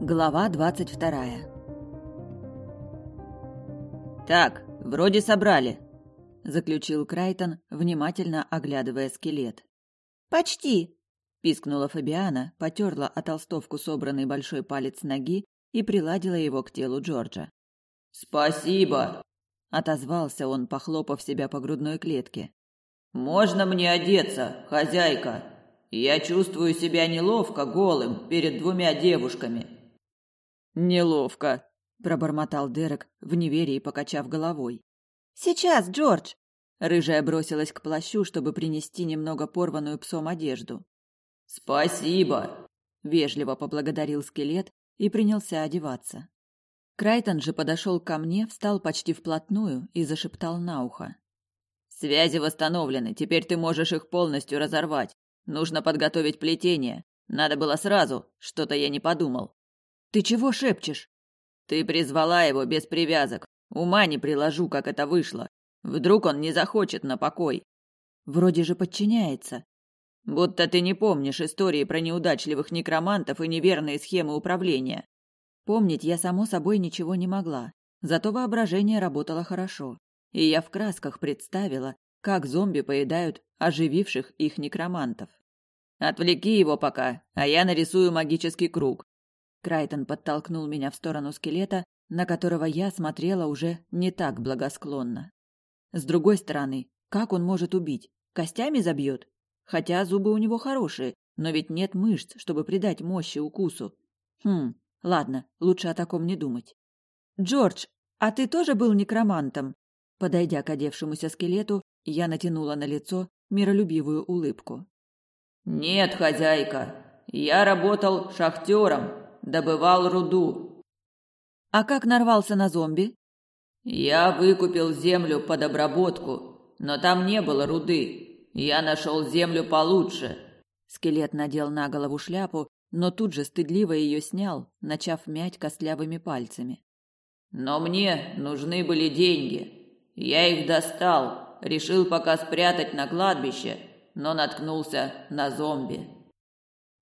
Глава двадцать вторая «Так, вроде собрали», — заключил Крайтон, внимательно оглядывая скелет. «Почти», — пискнула Фабиана, потерла о толстовку собранный большой палец ноги и приладила его к телу Джорджа. «Спасибо», — отозвался он, похлопав себя по грудной клетке. «Можно мне одеться, хозяйка? Я чувствую себя неловко голым перед двумя девушками». Неловко, пробормотал Дерек в неверии, покачав головой. Сейчас, Джордж. Рыжая бросилась к плащу, чтобы принести немного порванную псом одежду. Спасибо, вежливо поблагодарил скелет и принялся одеваться. Крайтон же подошел ко мне, встал почти вплотную и зашептал на ухо: Связи восстановлены, теперь ты можешь их полностью разорвать. Нужно подготовить плетение. Надо было сразу, что-то я не подумал. Ты чего шепчешь? Ты призвала его без привязок. Ума не приложу, как это вышло. Вдруг он не захочет на покой. Вроде же подчиняется. Будто ты не помнишь истории про неудачливых некромантов и неверные схемы управления. Помнить я само собой ничего не могла, зато воображение работало хорошо, и я в красках представила, как зомби поедают ожививших их некромантов. Отвлеки его пока, а я нарисую магический круг. Крайтон подтолкнул меня в сторону скелета, на которого я смотрела уже не так благосклонно. С другой стороны, как он может убить? Костями забьет? Хотя зубы у него хорошие, но ведь нет мышц, чтобы придать мощи укусу. Хм, ладно, лучше о таком не думать. Джордж, а ты тоже был некромантом? Подойдя к одевшемуся скелету, я натянула на лицо миролюбивую улыбку. Нет, хозяйка, я работал шахтером, добывал руду. А как нарвался на зомби? Я выкупил землю под обработку, но там не было руды. Я нашел землю получше. Скелет надел на голову шляпу, но тут же стыдливо ее снял, начав мять костлявыми пальцами. Но мне нужны были деньги. Я их достал, решил пока спрятать на кладбище, но наткнулся на зомби.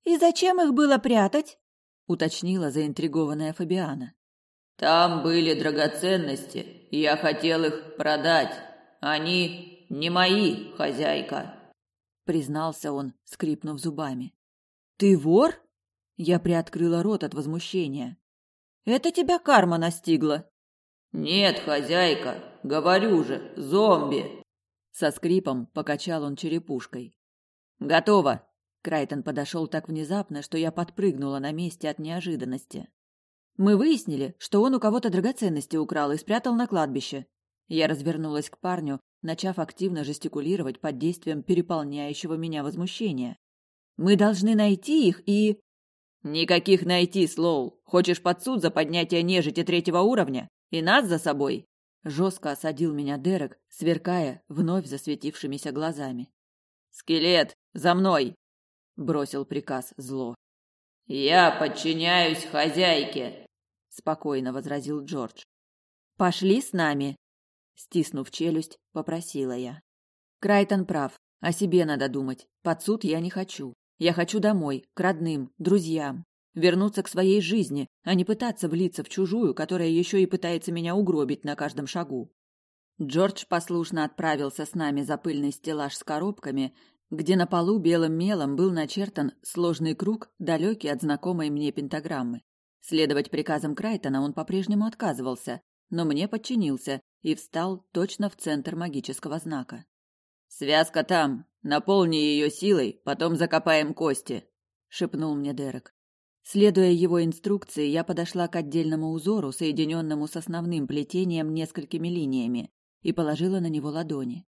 И зачем их было прятать? Уточнила заинтригованная Фабиана. Там были драгоценности, я хотел их продать. Они не мои, хозяйка, признался он, скрипнув зубами. Ты вор? Я приоткрыла рот от возмущения. Это тебя карма настигла. Нет, хозяйка, говорю же, зомби. Со скрипом покачал он черепушкой. Готово, Крайтон подошел так внезапно, что я подпрыгнула на месте от неожиданности. Мы выяснили, что он у кого-то драгоценности украл и спрятал на кладбище. Я развернулась к парню, начав активно жестикулировать под действием переполняющего меня возмущения. Мы должны найти их и... Никаких найти, Слоу. Хочешь под суд за поднятие нежити третьего уровня? И нас за собой? Жестко осадил меня Дерек, сверкая вновь засветившимися глазами. Скелет, за мной! Бросил приказ зло. Я подчиняюсь хозяйке, спокойно возразил Джордж. Пошли с нами, стиснув челюсть, попросила я. Крайтон прав, о себе надо думать. Под суд я не хочу. Я хочу домой, к родным, друзьям, вернуться к своей жизни, а не пытаться влиться в чужую, которая еще и пытается меня угробить на каждом шагу. Джордж послушно отправился с нами за пыльный стеллаж с коробками, где на полу белым мелом был начертан сложный круг, далекий от знакомой мне пентаграммы. Следовать приказам Крайтона он по-прежнему отказывался, но мне подчинился и встал точно в центр магического знака. «Связка там. Наполни ее силой, потом закопаем кости», — шепнул мне Дерек. Следуя его инструкции, я подошла к отдельному узору, соединенному с основным плетением несколькими линиями, и положила на него ладони.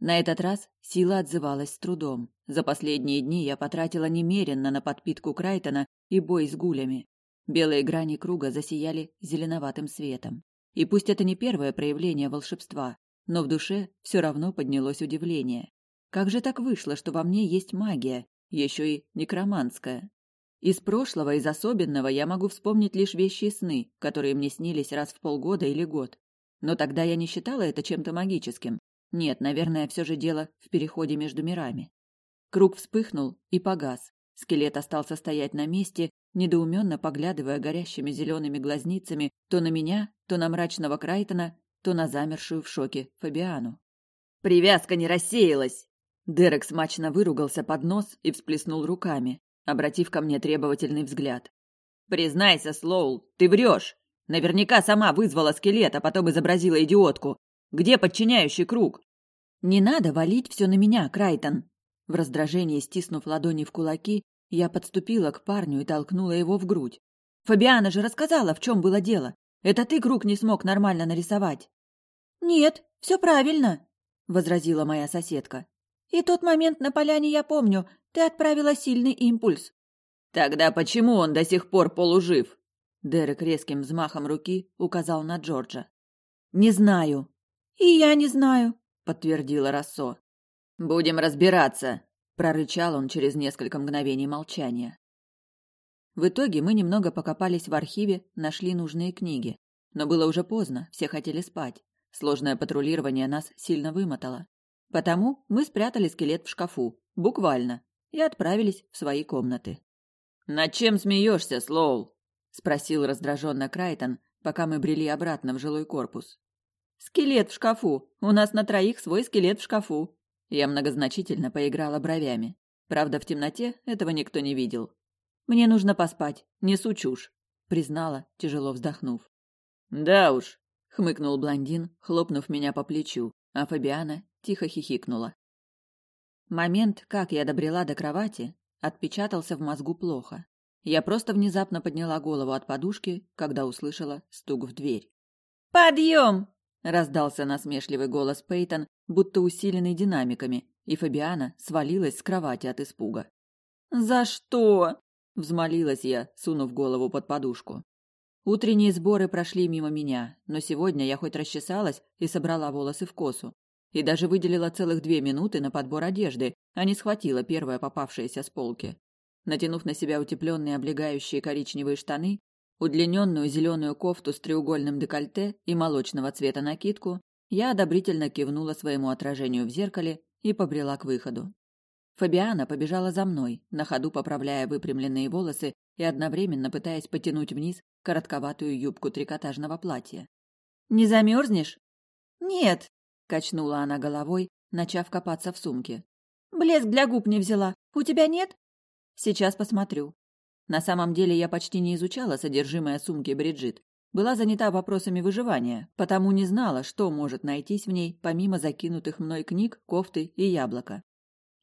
На этот раз сила отзывалась с трудом. За последние дни я потратила немеренно на подпитку Крайтона и бой с гулями. Белые грани круга засияли зеленоватым светом. И пусть это не первое проявление волшебства, но в душе все равно поднялось удивление. Как же так вышло, что во мне есть магия, еще и некроманская? Из прошлого, из особенного я могу вспомнить лишь вещи и сны, которые мне снились раз в полгода или год. Но тогда я не считала это чем-то магическим, нет, наверное, все же дело в переходе между мирами. Круг вспыхнул и погас. Скелет остался стоять на месте, недоуменно поглядывая горящими зелеными глазницами то на меня, то на мрачного Крайтона, то на замершую в шоке Фабиану. «Привязка не рассеялась!» Дерек смачно выругался под нос и всплеснул руками, обратив ко мне требовательный взгляд. «Признайся, Слоул, ты врешь! Наверняка сама вызвала скелет, а потом изобразила идиотку. Где подчиняющий круг?» «Не надо валить все на меня, Крайтон!» В раздражении стиснув ладони в кулаки, я подступила к парню и толкнула его в грудь. «Фабиана же рассказала, в чем было дело. Это ты круг не смог нормально нарисовать». «Нет, все правильно», — возразила моя соседка. «И тот момент на поляне я помню. Ты отправила сильный импульс». «Тогда почему он до сих пор полужив?» Дерек резким взмахом руки указал на Джорджа. «Не знаю». «И я не знаю», — подтвердила Рассо. «Будем разбираться», прорычал он через несколько мгновений молчания. В итоге мы немного покопались в архиве, нашли нужные книги. Но было уже поздно, все хотели спать. Сложное патрулирование нас сильно вымотало. Потому мы спрятали скелет в шкафу, буквально, и отправились в свои комнаты. «Над чем смеешься, Слоул?» – спросил раздраженно Крайтон, пока мы брели обратно в жилой корпус. «Скелет в шкафу! У нас на троих свой скелет в шкафу!» Я многозначительно поиграла бровями. Правда, в темноте этого никто не видел. «Мне нужно поспать, несу чушь», — признала, тяжело вздохнув. «Да уж», — хмыкнул блондин, хлопнув меня по плечу, а Фабиана тихо хихикнула. Момент, как я добрела до кровати, отпечатался в мозгу плохо. Я просто внезапно подняла голову от подушки, когда услышала стук в дверь. «Подъем!» — раздался насмешливый голос Пейтон, будто усиленный динамиками, и Фабиана свалилась с кровати от испуга. «За что?» – взмолилась я, сунув голову под подушку. Утренние сборы прошли мимо меня, но сегодня я хоть расчесалась и собрала волосы в косу. И даже выделила целых две минуты на подбор одежды, а не схватила первое попавшееся с полки. Натянув на себя утепленные облегающие коричневые штаны, удлиненную зеленую кофту с треугольным декольте и молочного цвета накидку, я одобрительно кивнула своему отражению в зеркале и побрела к выходу. Фабиана побежала за мной, на ходу поправляя выпрямленные волосы и одновременно пытаясь потянуть вниз коротковатую юбку трикотажного платья. «Не замерзнешь?» «Нет», — качнула она головой, начав копаться в сумке. «Блеск для губ не взяла. У тебя нет?» «Сейчас посмотрю». На самом деле я почти не изучала содержимое сумки Бриджит, была занята вопросами выживания, потому не знала, что может найтись в ней, помимо закинутых мной книг, кофты и яблока.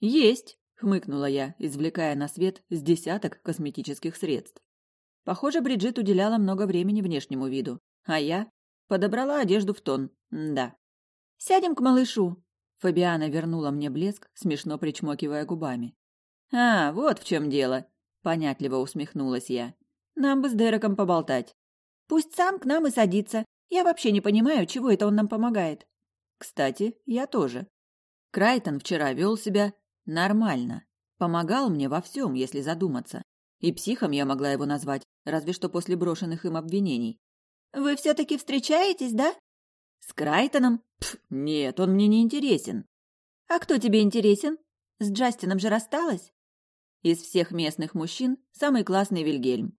«Есть!» — хмыкнула я, извлекая на свет с десяток косметических средств. Похоже, Бриджит уделяла много времени внешнему виду, а я подобрала одежду в тон, да. «Сядем к малышу!» Фабиана вернула мне блеск, смешно причмокивая губами. «А, вот в чем дело!» — понятливо усмехнулась я. «Нам бы с Дереком поболтать. Пусть сам к нам и садится. Я вообще не понимаю, чего это он нам помогает. Кстати, я тоже. Крайтон вчера вел себя нормально. Помогал мне во всем, если задуматься. И психом я могла его назвать, разве что после брошенных им обвинений. «Вы все-таки встречаетесь, да?» «С Крайтоном? Пф, нет, он мне не интересен». «А кто тебе интересен? С Джастином же рассталась?» Из всех местных мужчин самый классный Вильгельм.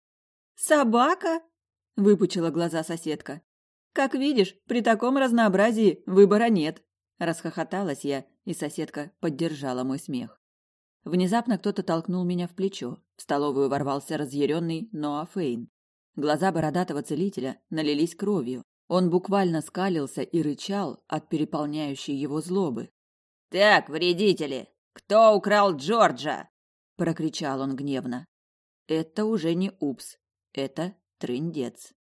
«Собака?» выпучила глаза соседка. Как видишь, при таком разнообразии выбора нет, расхохоталась я, и соседка поддержала мой смех. Внезапно кто-то толкнул меня в плечо. В столовую ворвался разъяренный Ноа Фейн. Глаза бородатого целителя налились кровью. Он буквально скалился и рычал от переполняющей его злобы. «Так, вредители, кто украл Джорджа?» – прокричал он гневно. «Это уже не упс, это трындец.